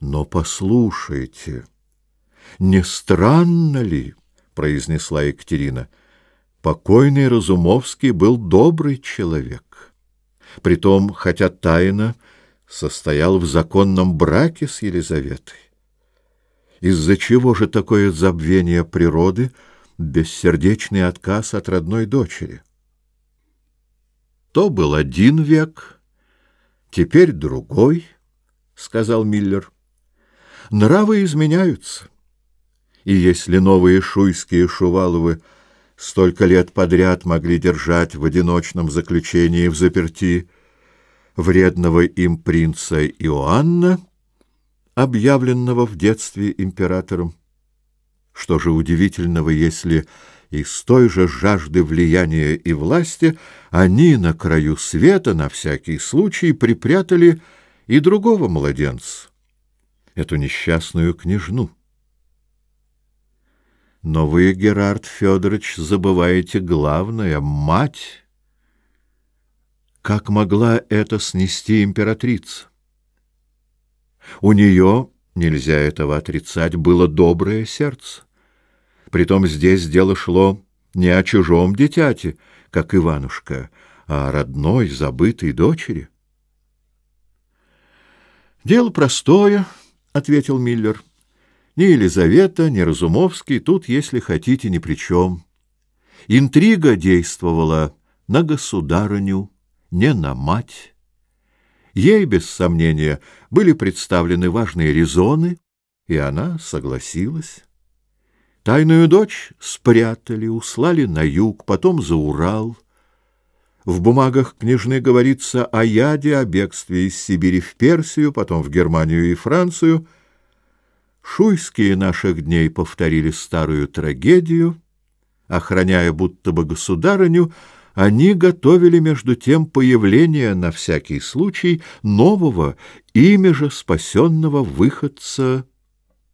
Но послушайте, не странно ли, произнесла Екатерина, покойный Разумовский был добрый человек. Притом, хотя тайно состоял в законном браке с Елизаветой. Из-за чего же такое забвение природы, бессердечный отказ от родной дочери? То был один век, теперь другой, сказал Миллер. Нравы изменяются. И если новые шуйские шуваловы столько лет подряд могли держать в одиночном заключении в заперти вредного им принца Иоанна, объявленного в детстве императором, что же удивительного, если из той же жажды влияния и власти они на краю света на всякий случай припрятали и другого младенца, эту несчастную княжну. Но вы, Герард Федорович, забываете главное — мать. Как могла это снести императрица? У нее, нельзя этого отрицать, было доброе сердце. Притом здесь дело шло не о чужом дитяте, как Иванушка, а о родной, забытой дочери. Дело простое — ответил Миллер. Ни Елизавета, ни Разумовский тут, если хотите, ни при чем. Интрига действовала на государыню, не на мать. Ей, без сомнения, были представлены важные резоны, и она согласилась. Тайную дочь спрятали, услали на юг, потом за Урал — в бумагах княжны говорится о яде, о бегстве из Сибири в Персию, потом в Германию и Францию. Шуйские наших дней повторили старую трагедию. Охраняя будто бы государыню, они готовили между тем появление на всякий случай нового, ими же спасенного выходца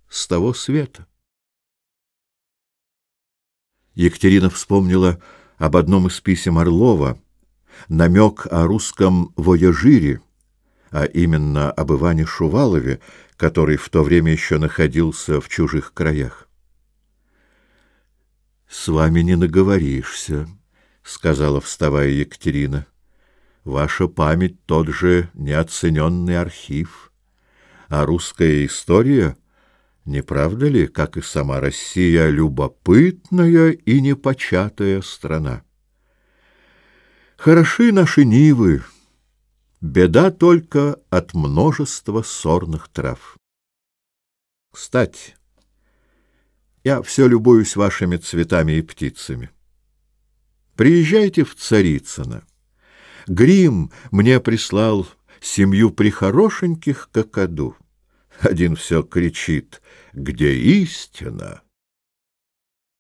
с того света. Екатерина вспомнила об одном из писем Орлова — намек о русском вояжире, а именно об Иване Шувалове, который в то время еще находился в чужих краях. «С вами не наговоришься», — сказала, вставая Екатерина. «Ваша память — тот же неоцененный архив. А русская история, не правда ли, как и сама Россия, любопытная и непочатая страна?» Хороши наши нивы, беда только от множества сорных трав. Кстати, я все любуюсь вашими цветами и птицами. Приезжайте в Царицыно. Грим мне прислал семью прихорошеньких кокоду. Один все кричит «Где истина?»